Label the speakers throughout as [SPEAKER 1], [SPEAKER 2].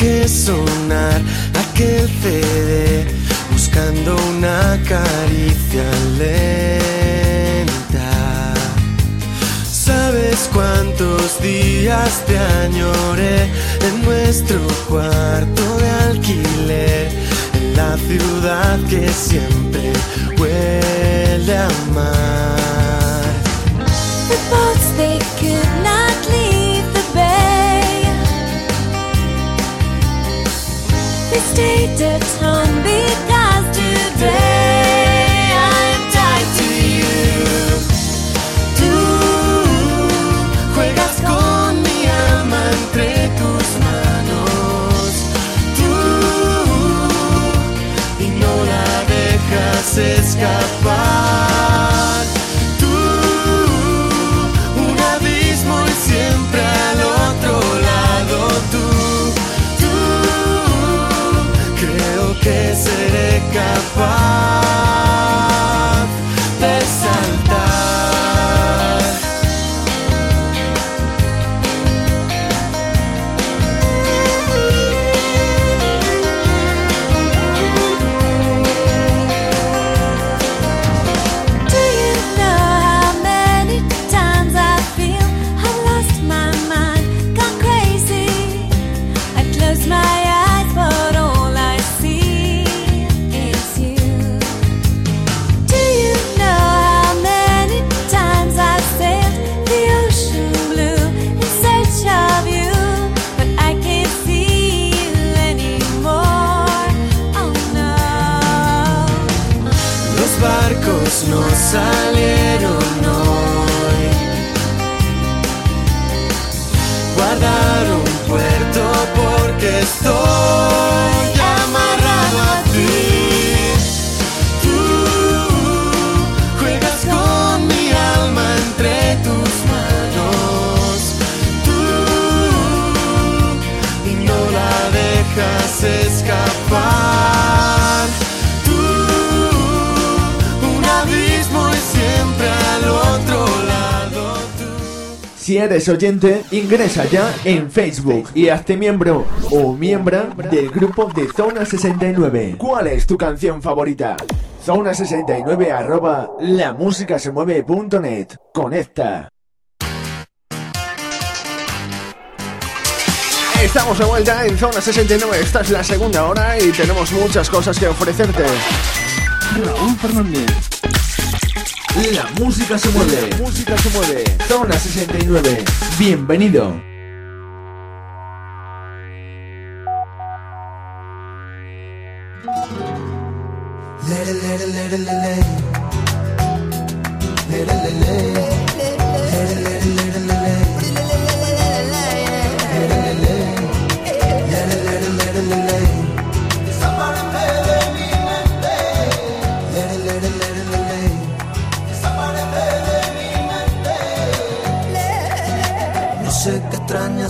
[SPEAKER 1] dejé sonar aquel CD buscando una caricia lenta. ¿Sabes cuántos días te añoré en nuestro cuarto de alquiler? En la ciudad que siempre huele a mar.
[SPEAKER 2] The Tied to you.
[SPEAKER 1] Juegas con mi alma tus manos. Tú y no dejas escapar. Capaz
[SPEAKER 3] oyente, ingresa ya en Facebook y hazte miembro o miembra del grupo de Zona 69. ¿Cuál es tu canción favorita? Zona 69 arroba lamusicasemueve.net. Conecta. Estamos de vuelta en Zona 69. Esta es la segunda hora y tenemos muchas cosas que ofrecerte.
[SPEAKER 4] Raúl Fernández.
[SPEAKER 3] La música se mueve. música se mueve. Zona 69. Bienvenido.
[SPEAKER 5] No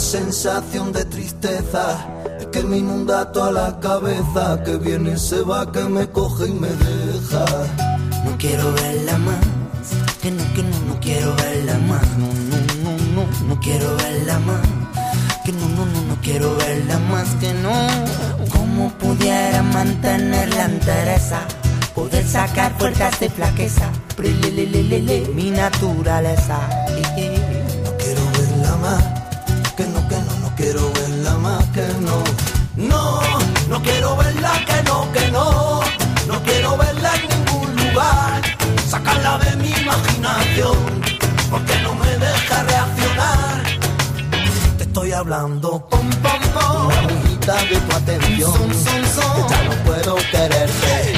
[SPEAKER 5] sensación de tristeza. Es que me inunda toda la cabeza. Que viene se va, que me coge y me deja.
[SPEAKER 6] No quiero verla más, que no, que no, no quiero verla más, no, no, no, no, no quiero verla más, que no, no, no, no quiero verla más, que no. ¿Cómo pudiera mantenerla entereza? Poder sacar fuerzas de flaqueza, mi naturaleza.
[SPEAKER 5] Quiero verla más Que no. No, no quiero verla Que no, que no. No quiero verla en ningún lugar. Sacarla de mi imaginación Porque no me deja reaccionar. Te estoy hablando Pom, pom, pom. Una de tu atención Que ya no puedo quererte.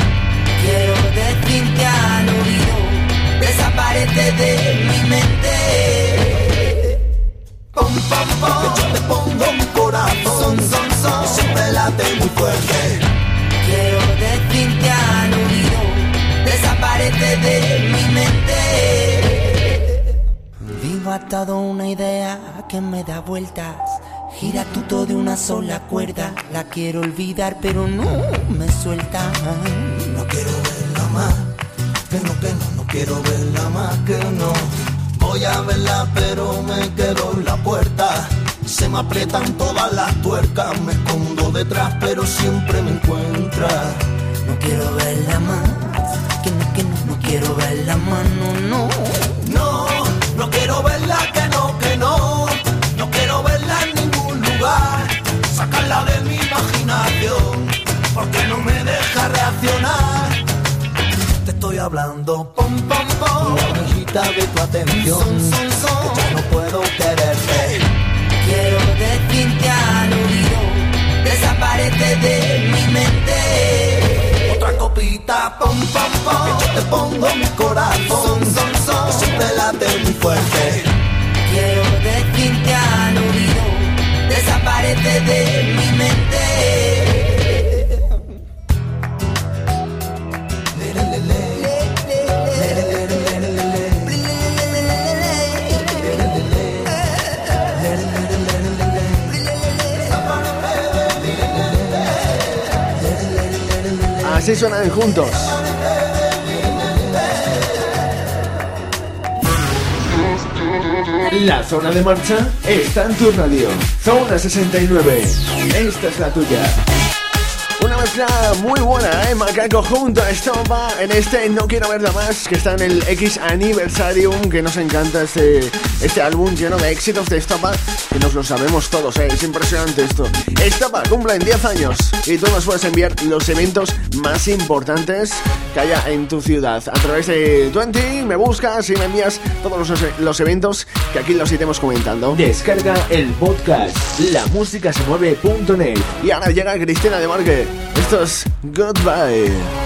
[SPEAKER 6] Quiero decirte al oído, desaparece de mi mente.
[SPEAKER 5] Pom, pom, pom yo te pongo un corazón son, son, Que siempre late muy fuerte
[SPEAKER 6] Quiero decirte al oído, desaparece de mi mente. Vivo atado a una idea que me da vueltas. Gira tú de una sola cuerda. La quiero olvidar, pero no me suelta.
[SPEAKER 5] No quiero verla más, que no, que no, no quiero verla más, que no.
[SPEAKER 7] Voy a verla, pero me quedo en la puerta. Se me aprietan todas las tuercas, me escondo detrás, pero siempre me encuentra.
[SPEAKER 6] No quiero verla más, que no, que no, no quiero verla más, no, no.
[SPEAKER 7] No, no quiero verla, que no, que no. No quiero verla en ningún lugar. Sacarla de mi imaginación, porque no me deja reaccionar. Te estoy hablando, pom, pom, pom. De tu atención. Ya no puedo quererte.
[SPEAKER 6] Quiero decirte al oído, desaparece de mi mente.
[SPEAKER 7] Otra copita, pom, pom, pom. Que yo te pongo mi corazón, son, son. Que siempre late muy fuerte.
[SPEAKER 6] Quiero decirte al oído, desaparece de mi mente.
[SPEAKER 2] Así suenan juntos. La zona de marcha está en tu radio. Zona 69. Esta es la tuya. Mezcla muy buena, ¿eh? Macaco junto a Estopa en este No Quiero Verla Más, que está en el X Anniversarium, que nos encanta este, este álbum lleno de éxitos de Estopa, que nos lo sabemos todos, ¿eh? Es impresionante esto. Estopa cumple en 10 años y tú nos puedes enviar los eventos más importantes que haya en tu ciudad. A través de 20 me buscas y me envías todos los, los eventos que aquí los iremos comentando.
[SPEAKER 3] Descarga el podcast lamusicasemueve.net.
[SPEAKER 2] Y ahora llega Cristina de Marque. Esto es Goodbye.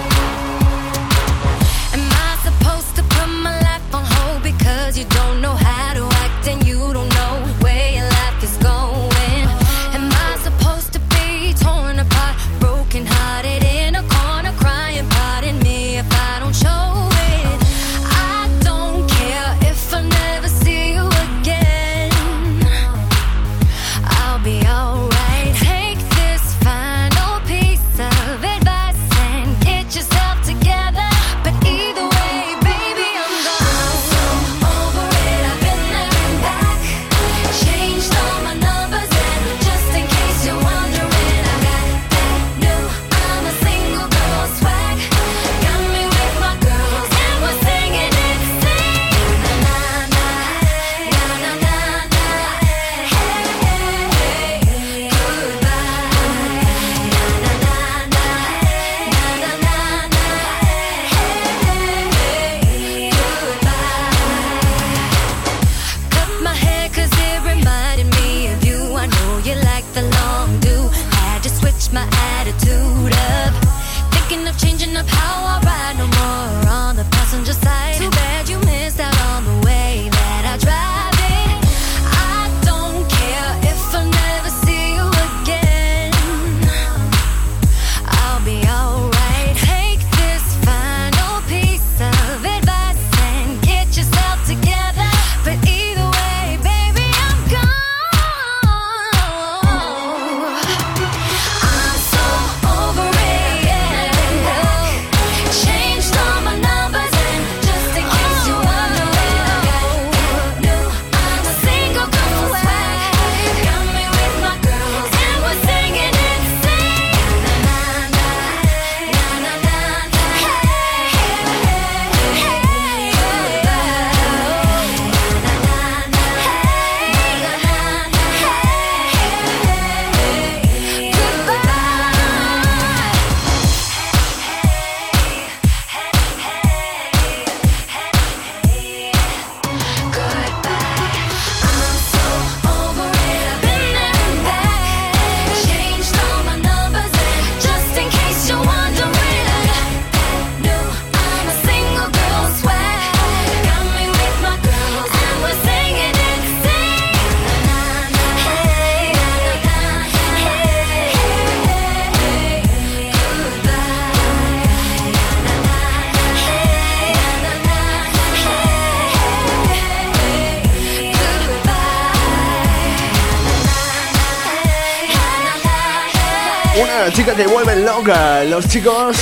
[SPEAKER 2] Los chicos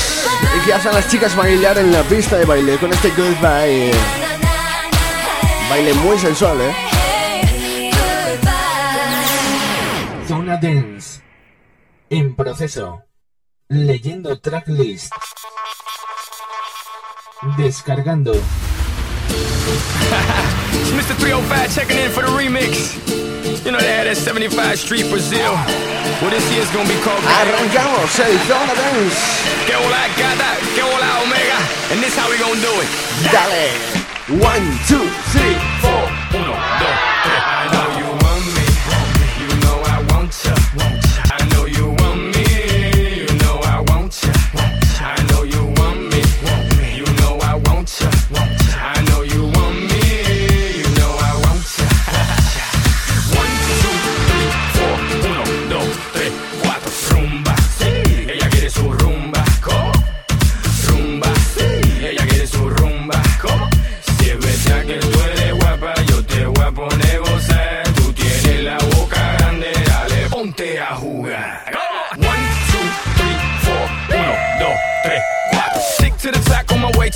[SPEAKER 2] y que hacen las chicas bailar en la pista de baile con este Goodbye.
[SPEAKER 8] Baile muy sensual, ¿eh? Zona Dance. En proceso. Leyendo tracklist. Descargando.
[SPEAKER 9] Mr. 305 checking in for the remix. You know they had that 75 Street Brazil. Well, this year's gonna be called.
[SPEAKER 8] Arrancamos el Zona Dance.
[SPEAKER 9] Que hola gata, que hola omega. And this how we gonna do it.
[SPEAKER 8] Dale. One, two, three,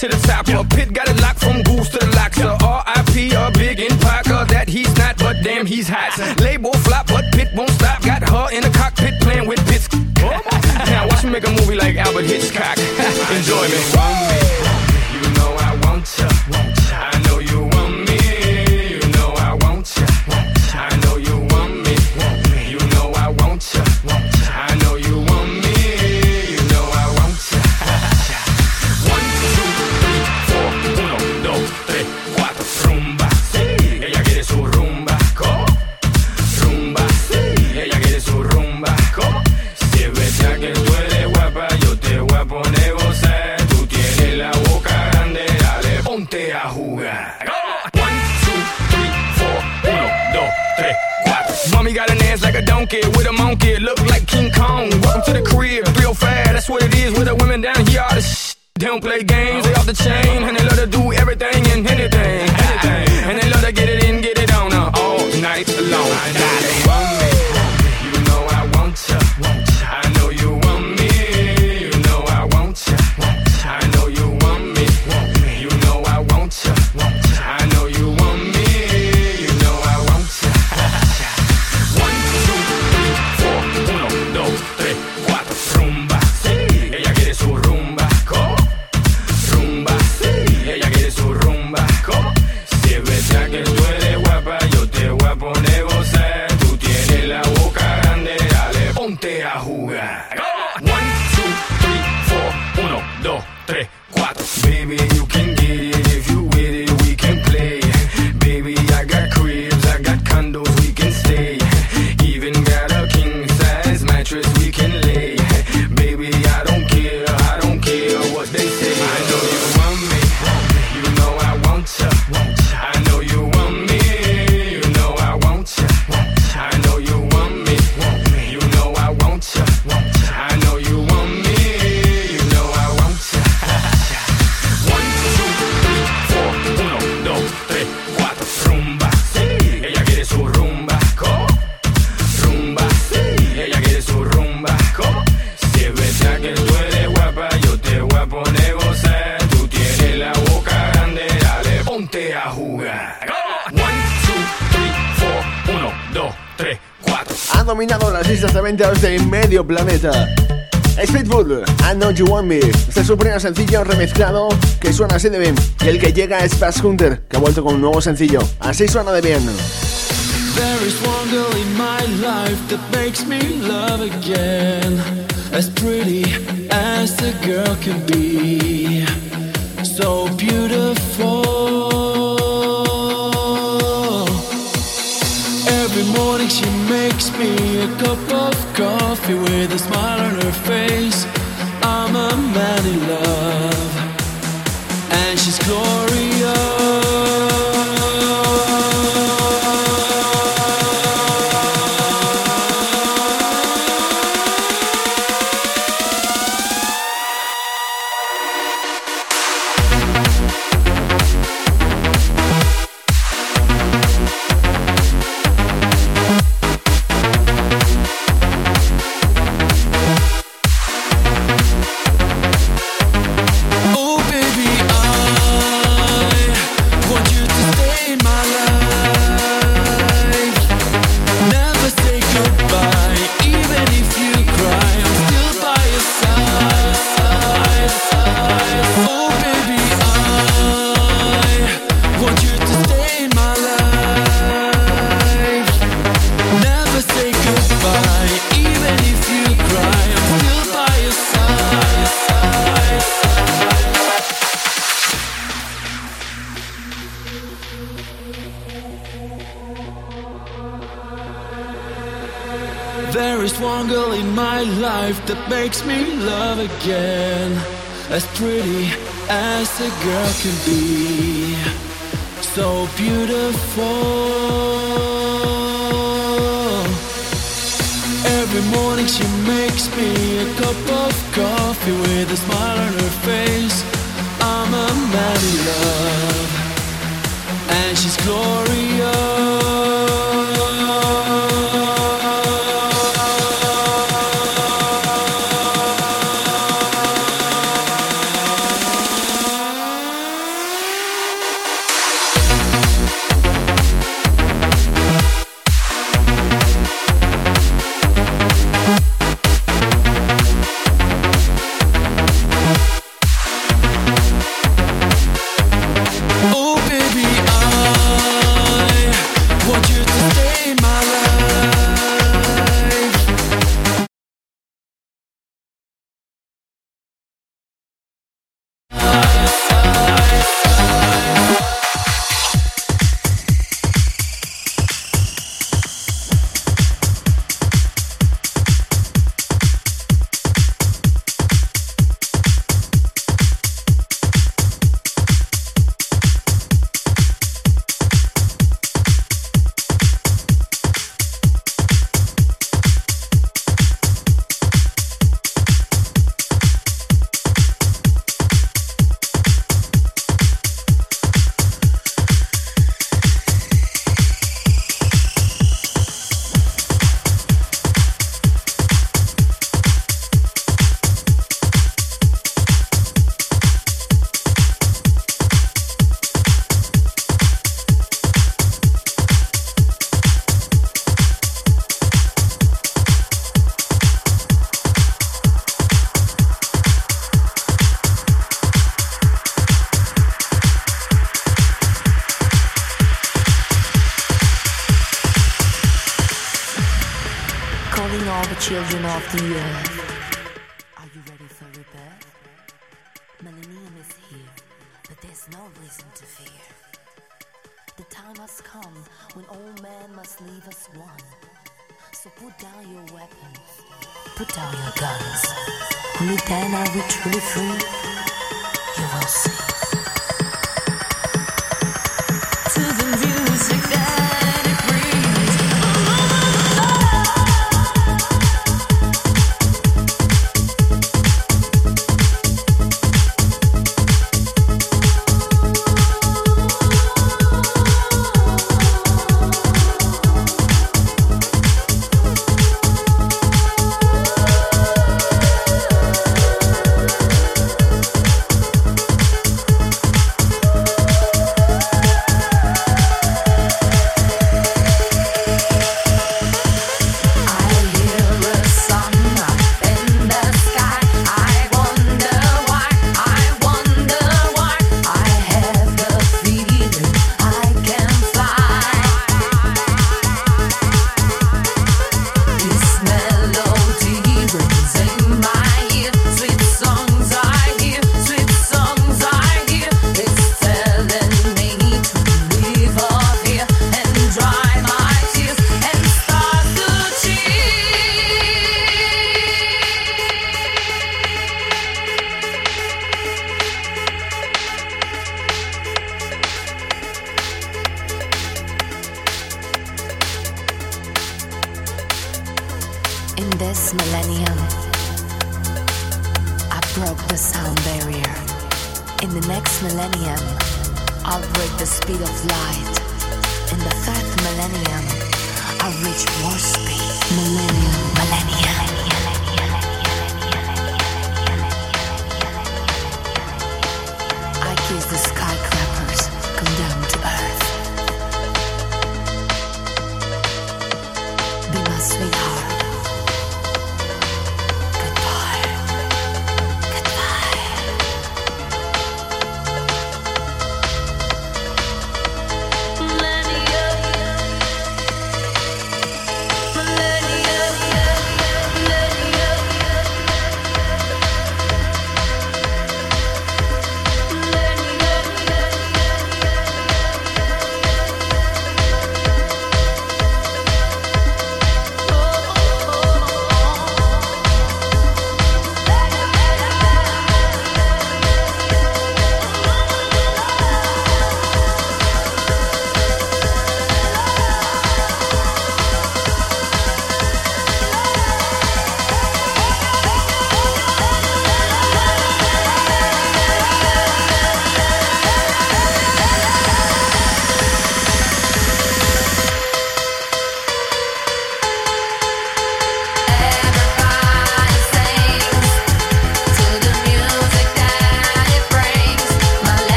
[SPEAKER 9] to the top. A pit got it locked from goose to the locks. A R.I.P. a big in Parker that he's not, but damn he's hot. Label flop, but pit won't stop. Got her in the cockpit playing with bits. now watch me make a movie like Albert Hitchcock. Enjoy me. Donkey with a monkey. Look like King Kong. Welcome to the crib, real fast. That's what it is with the women down here. All the sh- they don't play games, they off the chain,
[SPEAKER 8] dominado las listas de ventas de medio planeta. Speedfood, I Know You Want Me. Este es su primer sencillo remezclado que suena así de bien. Y el que llega es Bass Hunter, que ha vuelto con un nuevo sencillo. Así suena de bien.
[SPEAKER 10] There is one girl in my life that makes me love again. As pretty as a girl can be. So beautiful. Morning she makes me a cup of coffee with a smile on her face. I'm a man in love. And she's glorious.
[SPEAKER 11] life that makes me love again. As pretty as a girl can be, so beautiful. Every morning she makes me a cup of coffee with a smile on her face. I'm a man in love, and she's
[SPEAKER 12] glorious. Yeah.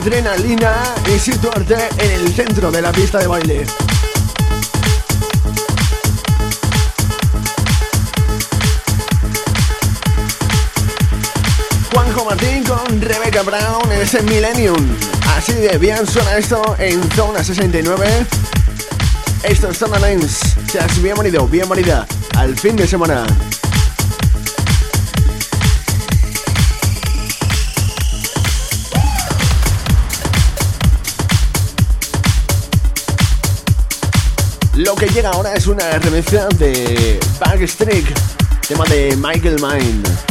[SPEAKER 12] Adrenalina y situarte en el centro de la pista de baile. Juanjo Martín con Rebecca Brown en ese Millennium. Así de bien suena esto en Zona 69. Esto es Zona Lens. Seas bienvenido, bienvenida al fin de semana. Que llega ahora es una remezcla de Backstreet, tema de Michael Mine.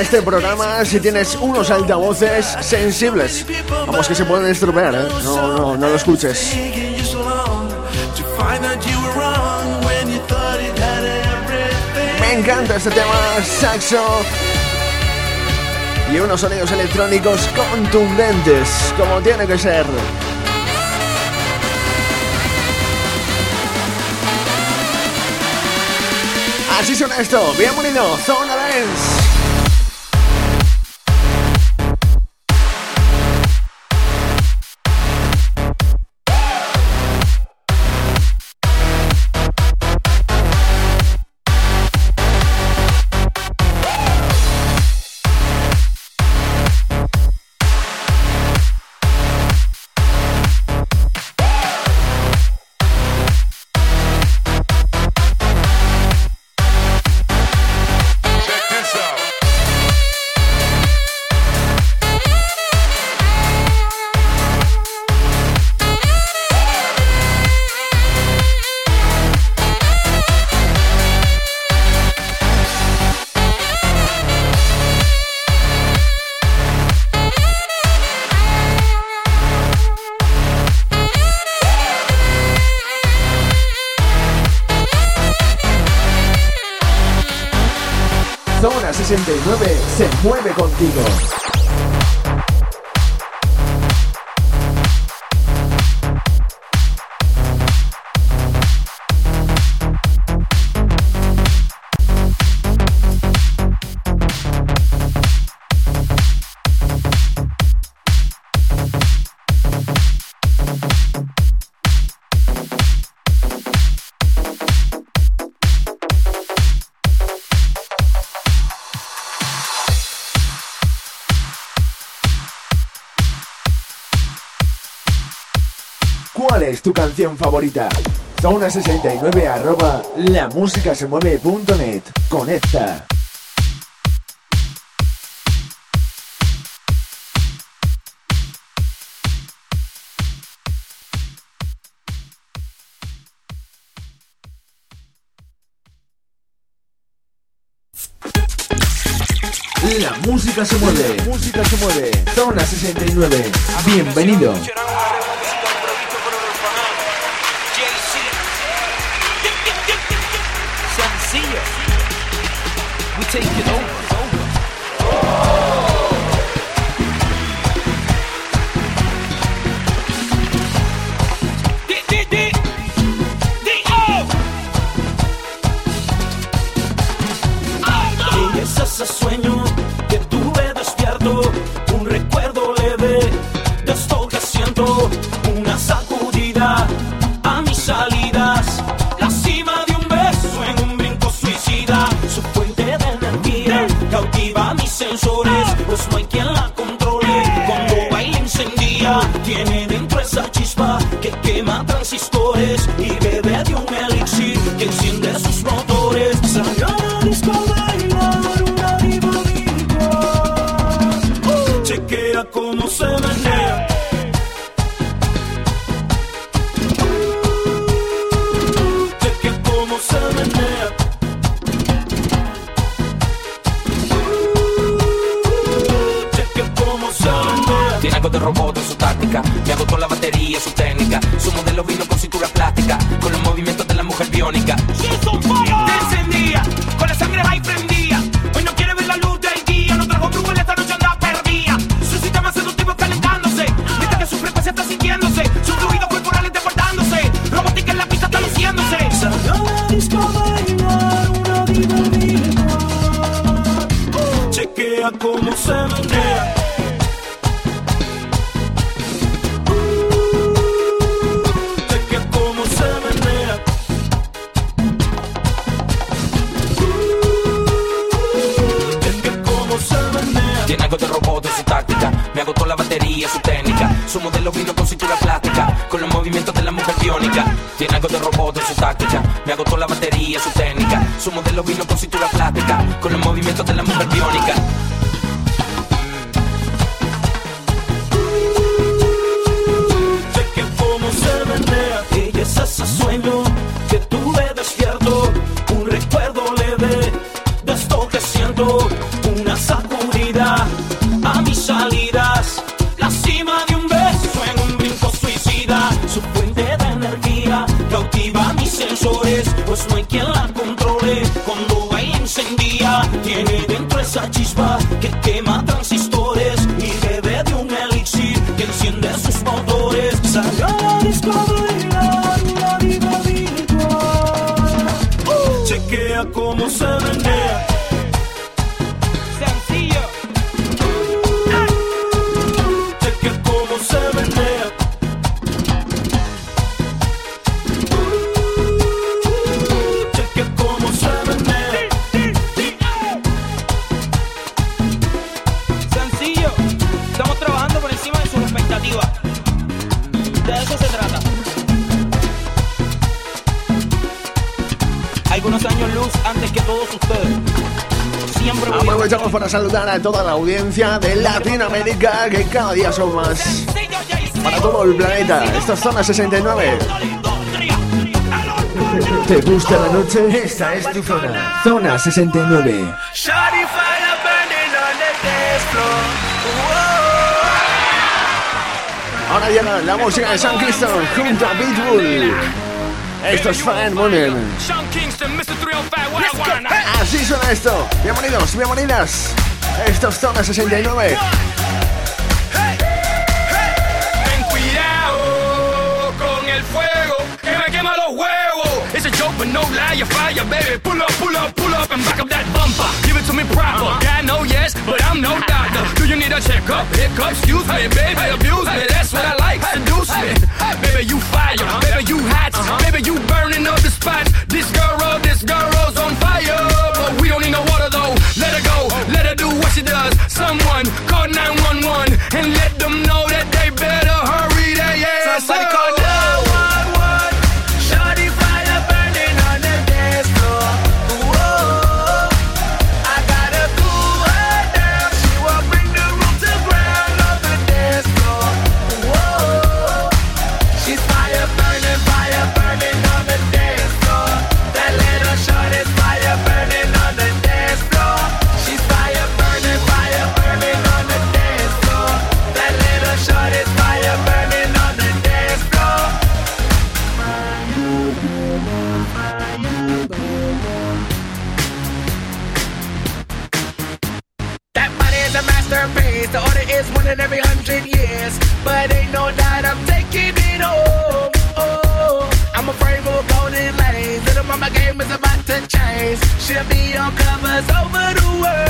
[SPEAKER 12] Este programa si tienes unos altavoces sensibles. Vamos que se pueden estropear, ¿eh? No, no, no lo escuches. Me encanta este tema, saxo. Y unos sonidos electrónicos contundentes, como tiene que ser. Así suena esto, bienvenido, Zona Dance.
[SPEAKER 2] tu canción favorita. Zona69 arroba Conecta. La música se mueve. La música se mueve. Zona 69. Bienvenido.
[SPEAKER 13] see you. We take it over.
[SPEAKER 14] se menea.
[SPEAKER 13] Tiene algo de robot en su táctica. Me agotó la batería, su técnica. Su modelo vino con cintura plástica. Con los movimientos de la mujer biónica. Tiene algo de robot en su táctica. Me agotó la batería, su técnica. Su modelo vino con cintura plástica. Con los movimientos de la mujer biónica. algunos años luz antes que todos ustedes. Siempre voy
[SPEAKER 8] Aprovechamos para saludar a toda la audiencia de Latinoamérica que cada día son más. Para todo el planeta, esta es zona 69.
[SPEAKER 2] ¿Te gusta la noche? Esta es tu zona. Zona 69.
[SPEAKER 8] Ahora llega la música de San Cristo junto a Pitbull. Esto es Fire Morning. Así suena esto. Bienvenidos, bienvenidas. Esto es Zona 69.
[SPEAKER 9] but no lie, you fire, baby. Pull up, pull up, pull up, and back up that bumper. Give it to me proper. Uh-huh. uh no yes, but I'm no doctor. Do you need a checkup? Hiccups, excuse me, baby, abuse me. That's what I like, seduce me. Baby, you fire, uh-huh. baby, you hot, uh-huh. baby, you burning up the spot. This girl, uh, this girl's on fire, but we don't need no water though. Let her go, let her do what she does. Someone call 911 and let them know that they better hurry their ass.
[SPEAKER 7] Somebody call in every hundred years, but ain't no doubt I'm taking it home. Oh, I'm afraid of golden lanes. Little mama game is about to change. She'll be on covers over the world.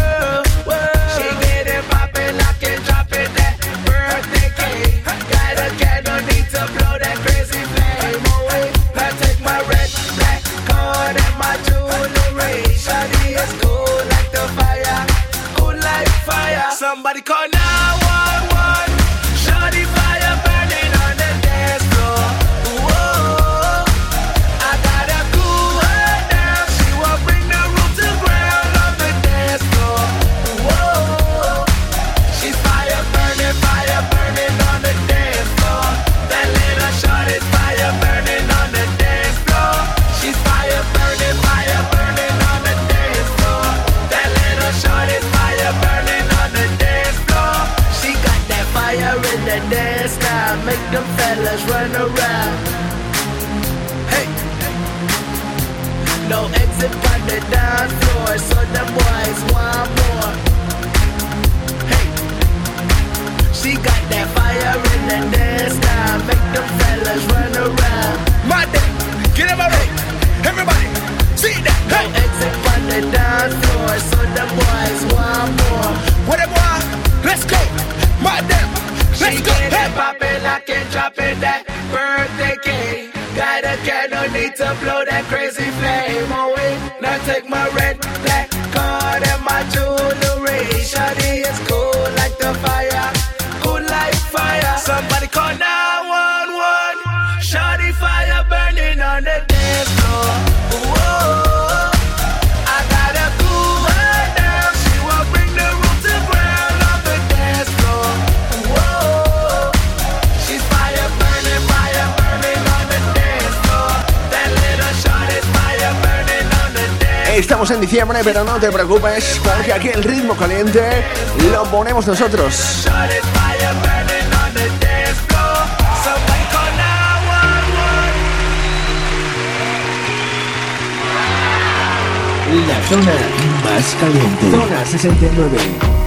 [SPEAKER 7] decay. Got a cannon, need to blow that crazy flame oh, away. Now take my red, black,
[SPEAKER 8] estamos en diciembre, pero no te preocupes, porque aquí el ritmo caliente lo ponemos nosotros.
[SPEAKER 2] La zona más caliente. Zona 69.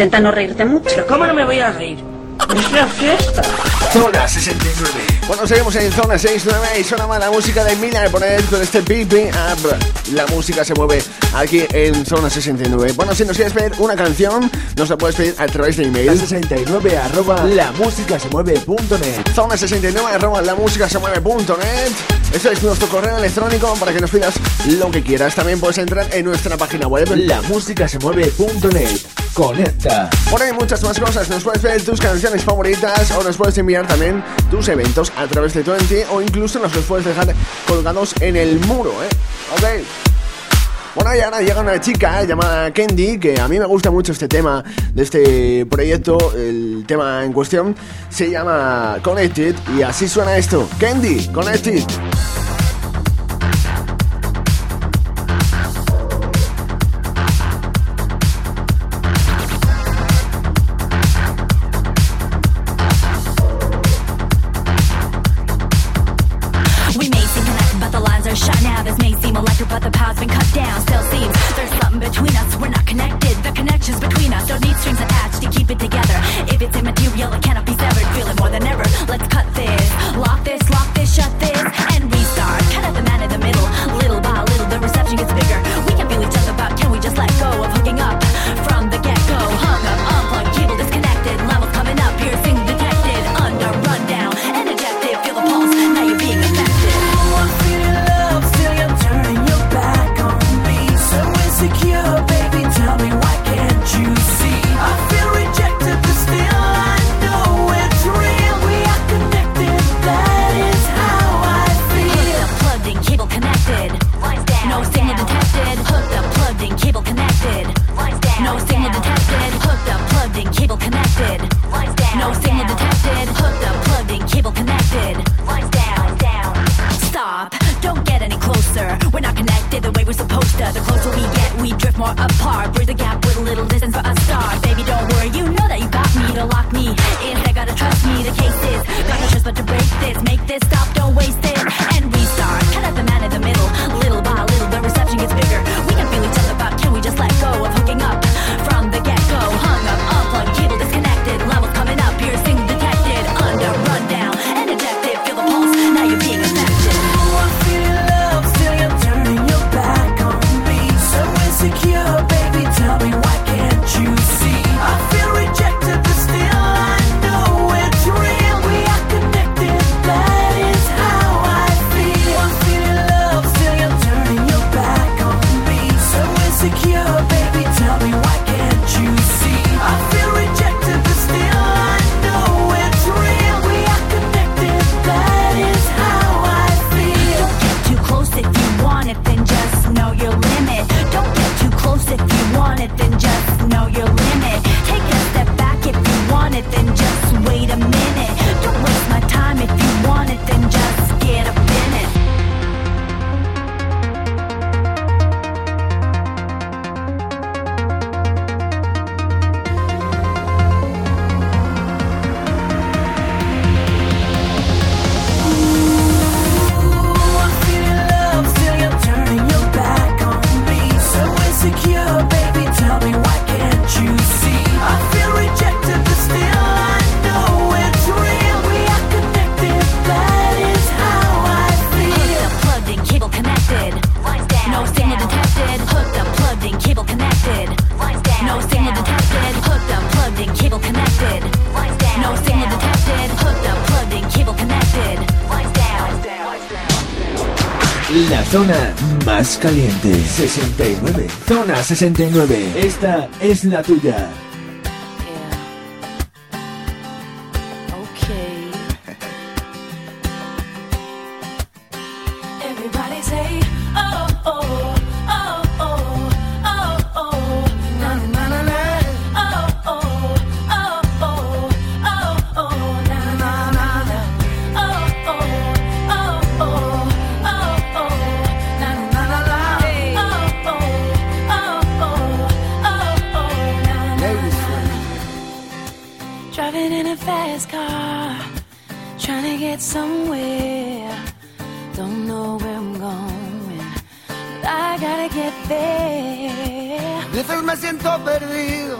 [SPEAKER 15] Intenta no reírte mucho.
[SPEAKER 16] ¿Pero cómo no me voy a reír? Es una fiesta.
[SPEAKER 2] Zona 69.
[SPEAKER 8] Bueno, seguimos en zona 69 y suena más la música de Miller por él con este Pipi Up. La música se mueve aquí en zona 69. Bueno, si nos quieres pedir una canción, nos la puedes pedir a través de email.
[SPEAKER 2] 69 arroba la música se mueve.net.
[SPEAKER 8] Zona 69 arroba la música se mueve.net. Ese es nuestro correo electrónico para que nos pidas lo que quieras. También puedes entrar en nuestra página web.
[SPEAKER 2] La música se mueve.net. Conecta.
[SPEAKER 8] Por ahí muchas más cosas. Nos puedes pedir tus canciones favoritas o nos puedes enviar también tus eventos a través de Twenty o incluso nos los puedes dejar colgados en el muro, ¿eh? Ok. Bueno, y ahora llega una chica llamada Kendi, que a mí me gusta mucho este tema de este proyecto, el tema en cuestión se llama Connected y así suena esto. Kendi, Connected.
[SPEAKER 17] But the power's been cut down. Still seems there's something between us. We're not connected. The connection's between us. Don't need strings attached to keep it together. If it's immaterial, it cannot be severed. Feel it more than ever. More apart. Bridge the gap with a little distance for a start. Baby, don't worry, you know that you got me to lock me. Instead, gotta trust me. The case is got no choice but to break this. Make this stop,
[SPEAKER 2] más caliente. 69. Zona 69. Esta es la tuya.
[SPEAKER 18] Perdido,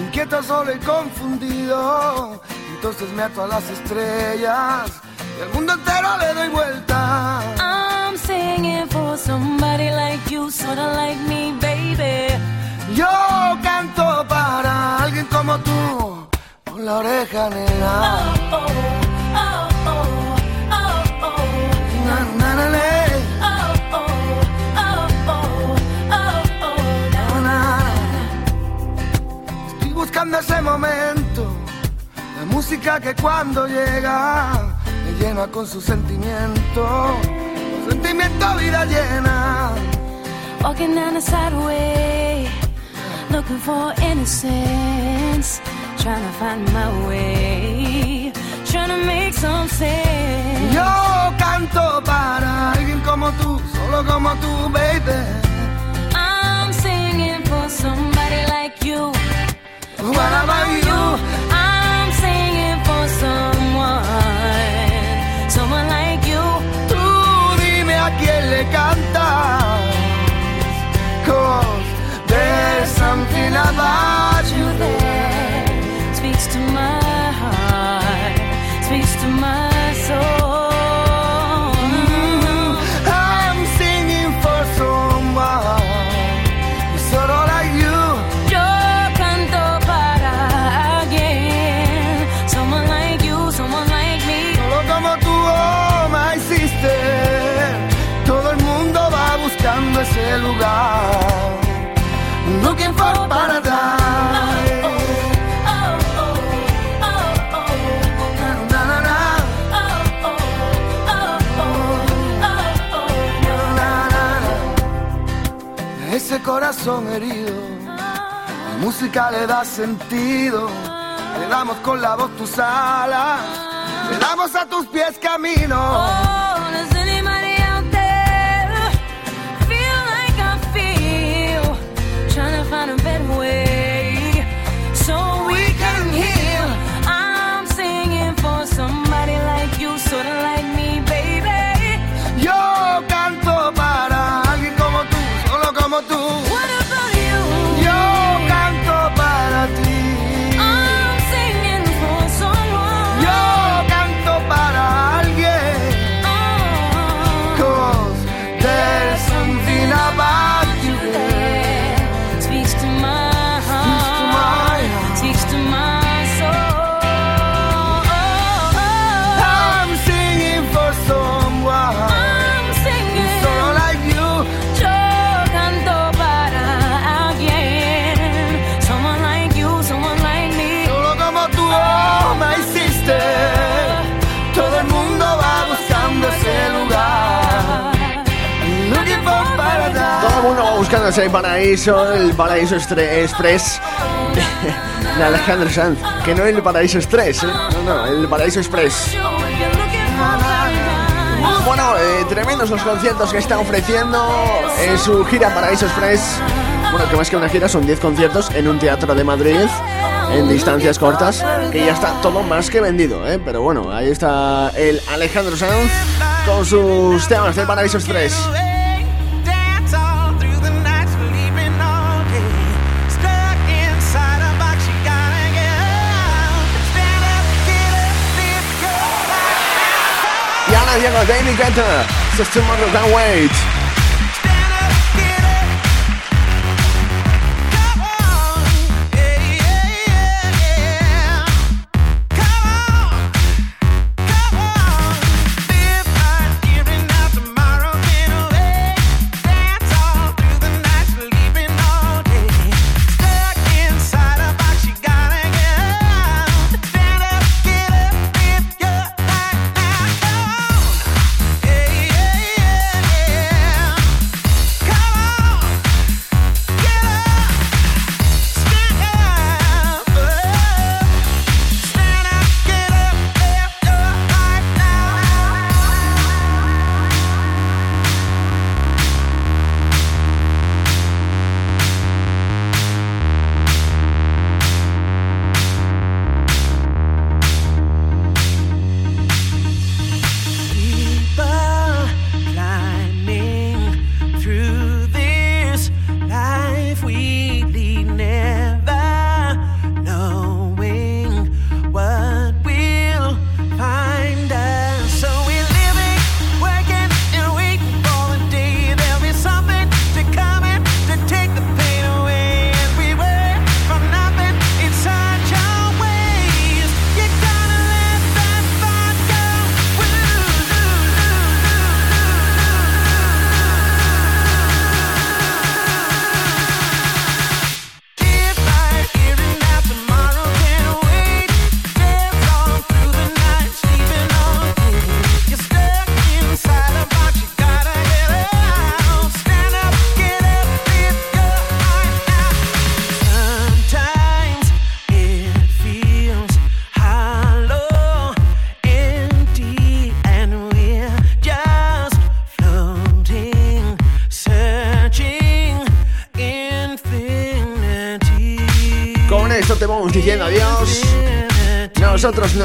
[SPEAKER 18] inquieto, solo y confundido. Entonces me ato a las estrellas y al mundo entero le doy vuelta.
[SPEAKER 2] I'm singing for somebody like you, sorta like me, baby.
[SPEAKER 18] Yo canto para alguien como tú, con la oreja negra.
[SPEAKER 2] Oh, oh, oh, oh,
[SPEAKER 18] buscando ese momento, la música que cuando llega me llena con su sentimiento, con sentimiento vida llena.
[SPEAKER 2] Walking down the sideway, looking for innocence, trying to find my way, trying to make some sense.
[SPEAKER 18] Yo canto para alguien como tú, solo como tú, baby.
[SPEAKER 2] I'm singing for somebody like you.
[SPEAKER 18] What about you?
[SPEAKER 2] I'm singing for someone, someone like you.
[SPEAKER 18] Tú dime a quién le cantas. Cause there's something about you there.
[SPEAKER 2] Speaks to my heart, speaks to my
[SPEAKER 18] corazón herido, la música le da sentido. Le damos con la voz tus alas, le damos a tus pies camino. El
[SPEAKER 1] paraíso, el paraíso express de Alejandro Sanz. Que no el paraíso express, ¿eh? no, no, el paraíso express. Bueno, eh, tremendos los conciertos que está ofreciendo en su gira Paraíso Express. Bueno, que más que una gira son 10 conciertos en un teatro de Madrid, en distancias cortas, que ya está todo más que vendido, ¿eh? Pero bueno, ahí está el Alejandro Sanz con sus temas de Paraíso Express.
[SPEAKER 8] Diego, Danny Greta, System of a
[SPEAKER 1] Down Wait.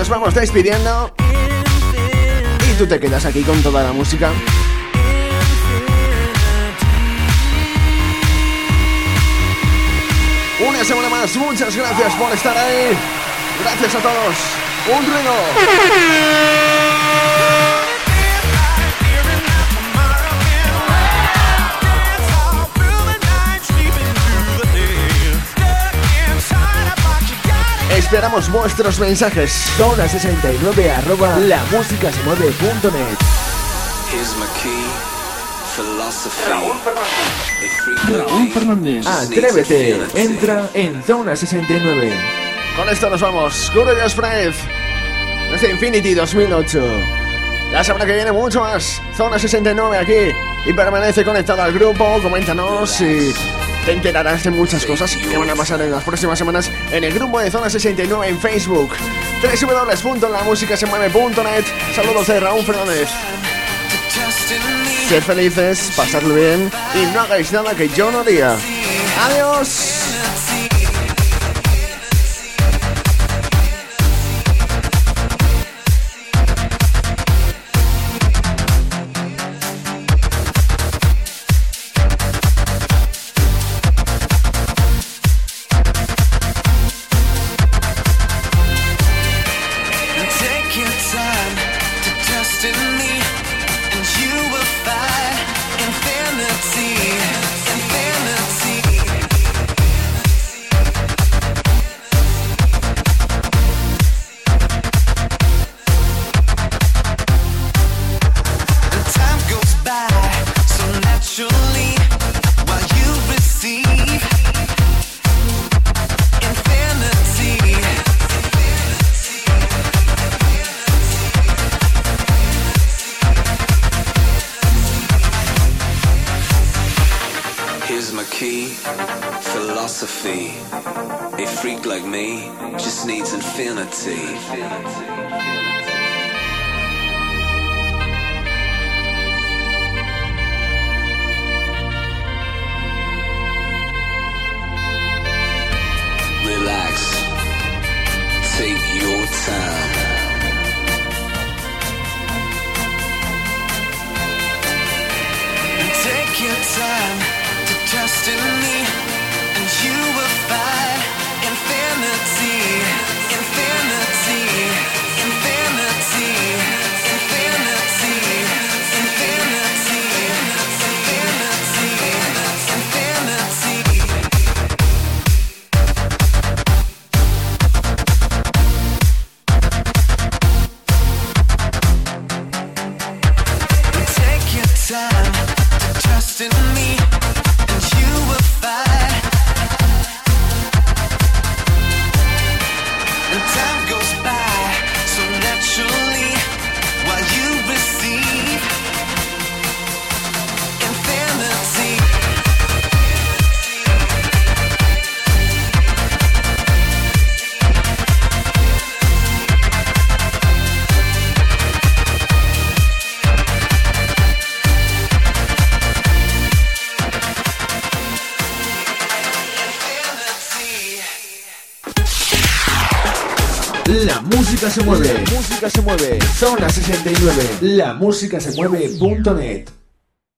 [SPEAKER 8] Nos vamos despidiendo. Y tú te quedas aquí con toda la música. Una semana más, muchas gracias por estar ahí. Gracias a todos. Un ruido. Esperamos vuestros mensajes.
[SPEAKER 2] Zona 69 arroba la música se mueve punto net.
[SPEAKER 19] Here's my key, philosophy.
[SPEAKER 4] Raúl Fernández.
[SPEAKER 2] Atrévete, entra en Zona 69.
[SPEAKER 8] Con esto nos vamos. Curious Brave. Desde Infinity 2008. La semana que viene mucho más. Zona 69 aquí. Y permanece conectado al grupo. Coméntanos y te enterarás de muchas cosas que van a pasar en las próximas semanas en el grupo de Zona 69 en Facebook. www.lamusicasemueve.net Saludos de Raúl Fernández. Sed felices, pasadlo bien y no hagáis nada que yo no haría. Adiós.
[SPEAKER 19] Here's my key, philosophy. A freak like me just needs infinity. Relax. Take your time.
[SPEAKER 20] Take your time to
[SPEAKER 2] se mueve. La música se mueve. Zona 69. La música se mueve punto net.